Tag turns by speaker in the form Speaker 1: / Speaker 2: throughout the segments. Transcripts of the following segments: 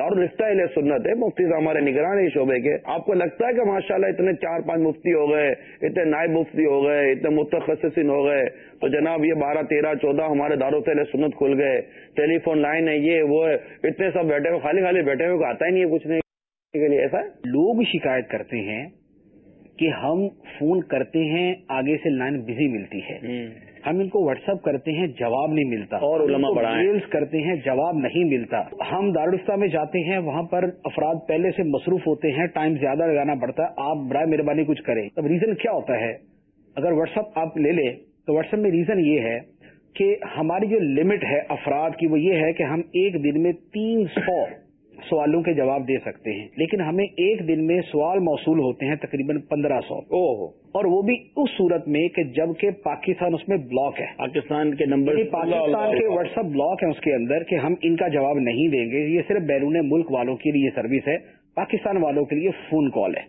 Speaker 1: دارالفتہ علیہ سنت ہے مفتی صاحب ہمارے نگران شعبے کے۔ آپ کو لگتا ہے کہ ماشاءاللہ اتنے چار پانچ مفتی ہو گئے اتنے نائب مفتی ہو گئے اتنے متخصصین ہو گئے۔ تو جناب یہ بارہ تیرہ چودہ ہمارے دارالفت علیہ سنت کھل گئے۔ ٹیلی فون لائن ہے یہ وہ ہے۔ اتنے سب بیٹھے ہوئے خالی خالی بیٹھے ہوئے کو آتا ہی نہیں ہے کچھ نہیں۔ کے لیے ایسا ہے؟
Speaker 2: لوگ شکایت کرتے ہیں کہ ہم فون کرتے ہیں آگے سے لائن بزی ملتی ہے۔ ہم ان کو واٹس ایپ کرتے ہیں جواب نہیں ملتا۔
Speaker 1: اور علماء۔
Speaker 2: میلز کرتے ہیں جواب نہیں ملتا۔ ہم دارالفتہ میں جاتے ہیں وہاں پر افراد پہلے سے مصروف ہوتے ہیں ٹائم زیادہ لگانا پڑتا ہے۔ آپ برائے مہربانی کچھ کریں۔ اب ریزن کیا ہوتا ہے؟ اگر واٹس ایپ آپ لے لیں تو واٹس ایپ میں ریزن یہ ہے کہ ہماری جو لمٹ ہے افراد کی وہ یہ ہے کہ ہم ایک دن میں تین سو سوالوں کے جواب دے سکتے ہیں۔ لیکن ہمیں ایک دن میں سوال موصول ہوتے ہیں تقریباً پندرہ سو۔
Speaker 1: او ہو
Speaker 2: اور وہ بھی اس صورت میں کہ جبکہ پاکستان اس میں بلاک ہے۔
Speaker 1: پاکستان کے نمبر
Speaker 2: یعنی پاکستان کے واٹس ایپ بلاک ہے اس کے اندر کہ ہم ان کا جواب نہیں دیں گے۔ یہ صرف بیرون ملک والوں کے لیے سروس ہے۔ پاکستان والوں کے لیے فون کال ہے۔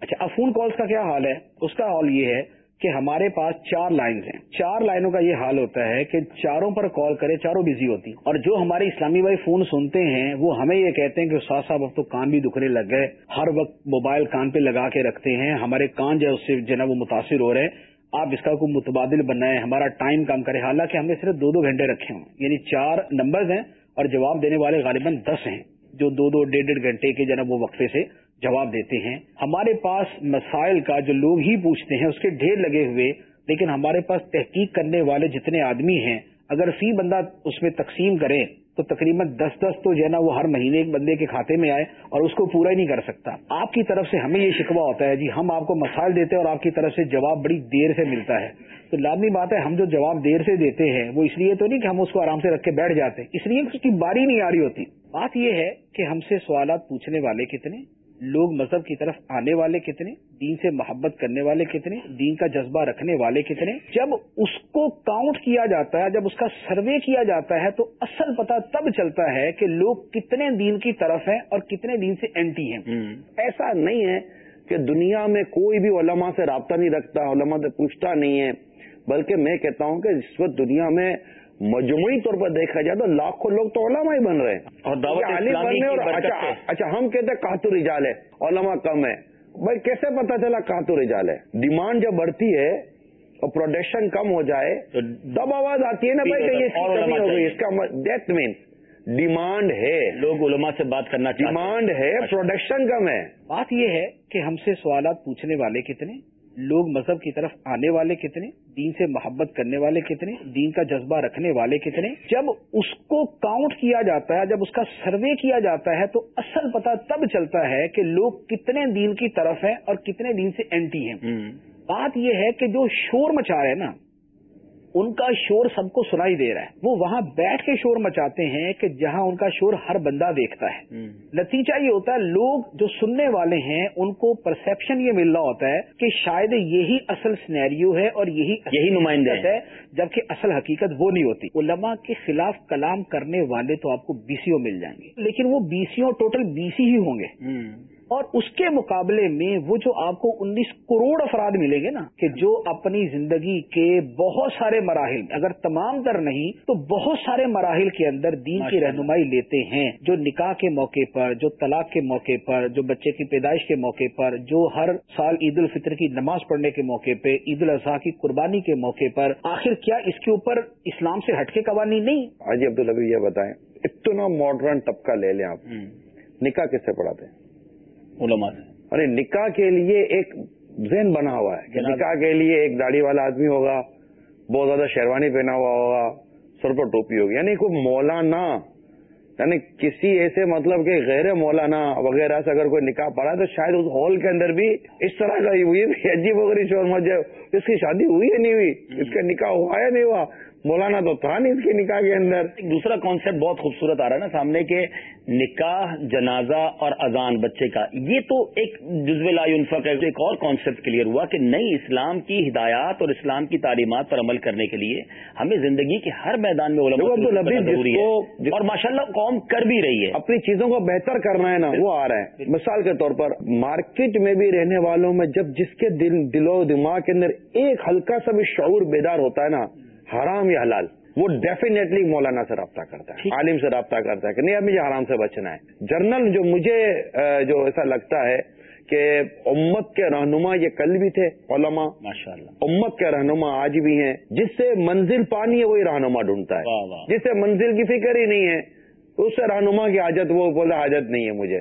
Speaker 2: اچھا اب فون کالز کا کیا حال ہے؟ اس کا حال یہ ہے کہ ہمارے پاس چار لائنز ہیں۔ چار لائنوں کا یہ حال ہوتا ہے کہ چاروں پر کال کرے چاروں بزی ہوتی اور جو ہمارے اسلامی بھائی فون سنتے ہیں، وہ ہمیں یہ کہتے ہیں کہ استاد صاحب، اب تو کان بھی دکھنے لگ گئے۔ ہر وقت موبائل کان پہ لگا کے رکھتے ہیں۔ ہمارے کان جو ہے، اس سے جو ہے نا، وہ متاثر ہو رہے ہیں۔ آپ اس کا کوئی متبادل بنائیں، ہمارا ٹائم کم کرے حالانکہ ہم نے صرف دو دو گھنٹے رکھے ہوں۔ یعنی چار نمبرز ہیں اور جواب دینے والے غالباً دس ہیں۔ جو دو دو، ڈیڑھ ڈیڑھ گھنٹے کے جناب وہ وقفے سے جواب دیتے ہیں۔ ہمارے پاس مسائل کا جو لوگ ہی پوچھتے ہیں، اس کے ڈھیر لگے ہوئے، لیکن ہمارے پاس تحقیق کرنے والے جتنے آدمی ہیں، اگر فی بندہ اس میں تقسیم کرے، تو تقریباً دس دس تو جو ہے نا وہ ہر مہینے ایک بندے کے کھاتے میں آئے اور اس کو پورا ہی نہیں کر سکتا۔ آپ کی طرف سے ہمیں یہ شکوہ ہوتا ہے جی ہم آپ کو مسائل دیتے ہیں اور آپ کی طرف سے جواب بڑی دیر سے ملتا ہے۔ تو لازمی بات ہے، ہم جو جواب دیر سے دیتے ہیں، وہ اس لیے تو نہیں کہ ہم اس کو آرام سے رکھ کے بیٹھ جاتے۔ ہیں اس لیے اس کی باری نہیں آ رہی ہوتی۔ بات یہ ہے کہ ہم سے سوالات پوچھنے والے کتنے؟ لوگ مذہب کی طرف آنے والے کتنے؟ دین سے محبت کرنے والے کتنے؟ دین کا جذبہ رکھنے والے کتنے؟ جب اس کو کاؤنٹ کیا جاتا ہے جب اس کا سروے کیا جاتا ہے تو اصل پتہ تب چلتا ہے کہ لوگ کتنے دین کی طرف ہیں اور کتنے دین سے اینٹی ہیں۔
Speaker 1: ایسا نہیں ہے کہ دنیا میں کوئی بھی علماء سے رابطہ نہیں رکھتا علماء سے پوچھتا نہیں ہے بلکہ میں کہتا ہوں کہ اس وقت دنیا میں مجموعی طور پر دیکھا جائے تو لاکھوں لوگ تو علماء ہی بن رہے ہیں۔
Speaker 3: اور دعوت اسلامی کی برکت
Speaker 1: اچھا۔ اچھا ہم کہتے ہیں کاتو رجال ہے علماء کم ہے۔ بھائی کیسے پتا چلا کاتو رجال ہے؟ ڈیمانڈ جب بڑھتی ہے اور پروڈکشن کم ہو جائے تب آواز آتی ہے نا بھائی کہ یہ
Speaker 3: اور
Speaker 1: کمی ہو گئی۔ اس کا ڈیتھ مینس ڈیمانڈ ہے۔
Speaker 3: لوگ علماء سے بات کرنا چاہتے ہیں۔
Speaker 1: ڈیمانڈ ہے پروڈکشن کم ہے۔
Speaker 2: بات یہ ہے کہ ہم سے سوالات پوچھنے والے کتنے؟ لوگ مذہب کی طرف آنے والے کتنے؟ دین سے محبت کرنے والے کتنے؟ دین کا جذبہ رکھنے والے کتنے؟ جب اس کو کاؤنٹ کیا جاتا ہے جب اس کا سروے کیا جاتا ہے تو اصل پتہ تب چلتا ہے کہ لوگ کتنے دین کی طرف ہیں اور کتنے دین سے اینٹی ہیں۔ بات یہ ہے کہ جو شور مچا رہے ہیں نا ان کا شور سب کو سنائی دے رہا ہے۔ وہ وہاں بیٹھ کے شور مچاتے ہیں کہ جہاں ان کا شور ہر بندہ دیکھتا ہے۔ نتیجہ یہ ہوتا ہے لوگ جو سننے والے ہیں ان کو پرسپشن یہ مل رہا ہوتا ہے کہ شاید یہی اصل سنیریو ہے اور یہی
Speaker 3: یہی نمائندے
Speaker 2: حقیقت ہے جبکہ اصل حقیقت وہ نہیں ہوتی۔ علماء کے خلاف کلام کرنے والے تو آپ کو بی سی او مل جائیں گے۔ لیکن وہ B C O total B C ہی ہوں گے۔ اور اس کے مقابلے میں وہ جو آپ کو انیس کروڑ افراد ملیں گے نا کہ جو اپنی زندگی کے بہت سارے مراحل اگر تمام تر نہیں تو بہت سارے مراحل کے اندر دین کی رہنمائی لیتے ہیں۔ جو نکاح کے موقع پر جو طلاق کے موقع پر جو بچے کی پیدائش کے موقع پر جو ہر سال عید الفطر کی نماز پڑھنے کے موقع پہ عید الاضحیٰ کی قربانی کے موقع پر آخر کیا اس کے اوپر اسلام سے ہٹ کے قوانین نہیں؟
Speaker 1: حاجی عبدالحبی یہ بتائیں اتنا ماڈرن طبقہ لے لیں آپ۔ نکاح کس سے پڑھاتے ہیں؟
Speaker 3: علماء سے۔
Speaker 1: ارے نکاح کے لیے ایک ذہن بنا ہوا ہے کہ نکاح کے لیے ایک داڑھی والا آدمی ہوگا بہت زیادہ شیروانی پہنا ہوا ہوگا سر پر ٹوپی ہوگی۔ یعنی کوئی مولانا یعنی کسی ایسے مطلب کہ غیر مولانا وغیرہ سے اگر کوئی نکاح پڑا تو شاید اس ہال کے اندر بھی اس طرح کا بھی عجیب وغیرہ شور مجھے اس کی شادی ہوئی ہے نہیں ہوئی؟ اس کا نکاح ہوا یا نہیں ہوا؟ مولانا تو تھا نہیں اس کے نکاح کے اندر۔
Speaker 3: ایک دوسرا کانسیپٹ بہت خوبصورت آ رہا ہے نا سامنے کے نکاح جنازہ اور اذان بچے کا۔ یہ تو ایک جزو لا ينفق ہے۔ ایک اور کانسیپٹ کلیئر ہوا کہ نئی اسلام کی ہدایات اور اسلام کی تعلیمات پر عمل کرنے کے لیے ہمیں زندگی کے ہر میدان میں ضروری ہے۔ اور ماشاءاللہ قوم کر بھی رہی ہے۔
Speaker 1: اپنی چیزوں کو بہتر کرنا ہے نا وہ آ رہا ہے۔ مثال کے طور پر مارکیٹ میں بھی رہنے والوں میں جب جس کے دل دل و دماغ کے اندر ایک ہلکا سا بھی شعور بیدار ہوتا ہے نا حرام یا حلال؟ وہ ڈیفینیٹلی مولانا سے رابطہ کرتا ہے عالم سے رابطہ کرتا ہے کہ نہیں اب مجھے حرام سے بچنا ہے۔ جرنل جو مجھے جو ایسا لگتا ہے کہ امت کے رہنما یہ کل بھی تھے علماء۔
Speaker 3: ماشاء اللہ
Speaker 1: امت کے رہنما آج بھی ہیں جس سے منزل پانی ہے وہی رہنما ڈھونڈتا ہے۔ جس سے منزل کی فکر ہی نہیں ہے اس سے رہنما کی حاجت وہ بولے حاجت نہیں ہے مجھے۔